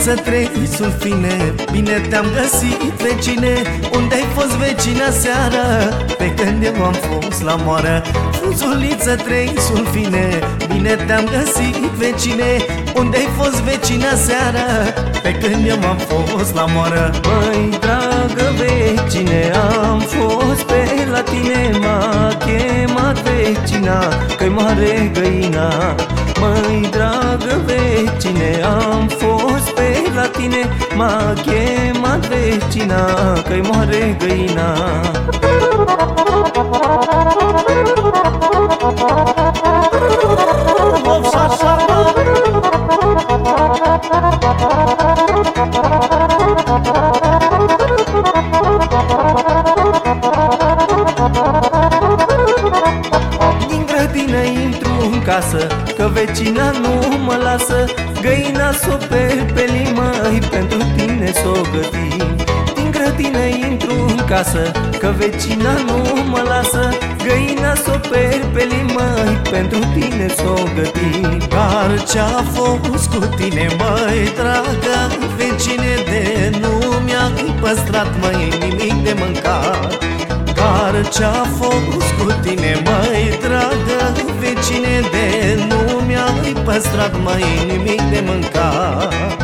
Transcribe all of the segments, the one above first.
Frunzuliță trei sulfine Bine te-am găsit vecine. Unde-ai fost vecina seară Pe când eu am fost la moară. Frunzuliță trei sulfine Bine te-am găsit vecine. Unde-ai fost vecina seară Pe când eu am fost la moară. Măi, dragă vecine, am fost pe la tine. M-a chemat vecina, că-i mare găina. Măi, dragă vecine, am fost pe la tine M-a chemat vecina, că-i moare găina casă Că vecina nu mă lasă. Găina s-o pe limăi Pentru tine s-o găti. Din grădină intru în casă Că vecina nu mă lasă. Găina s-o pe limăi Pentru tine s-o găti. Dar ce-a fost cu tine, măi, dragă? Vecine de nu mi-ai păstrat, măi, nimic de mâncat. Dar ce-a fost cu tine, măi, dragă păstrat, măi, nimic de mâncat.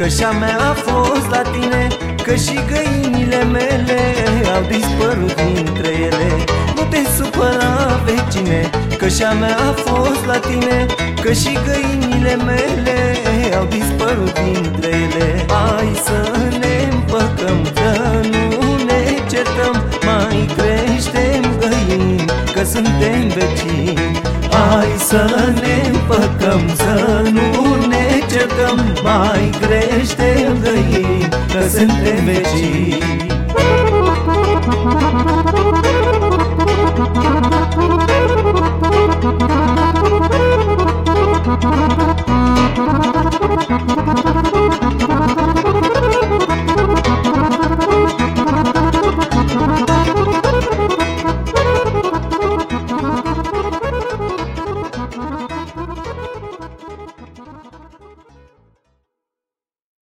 Că și-a mea a fost la tine Că și găinile mele Au dispărut dintre ele Nu te supăra, vecine Că și-a mea a fost la tine Că și găinile mele Au dispărut dintre ele. Hai să ne împăcăm Că nu ne certăm Mai creștem găini Că suntem vecini. Hai să ne împăcăm Să nu cercăm Mai crește găini Că suntem vecini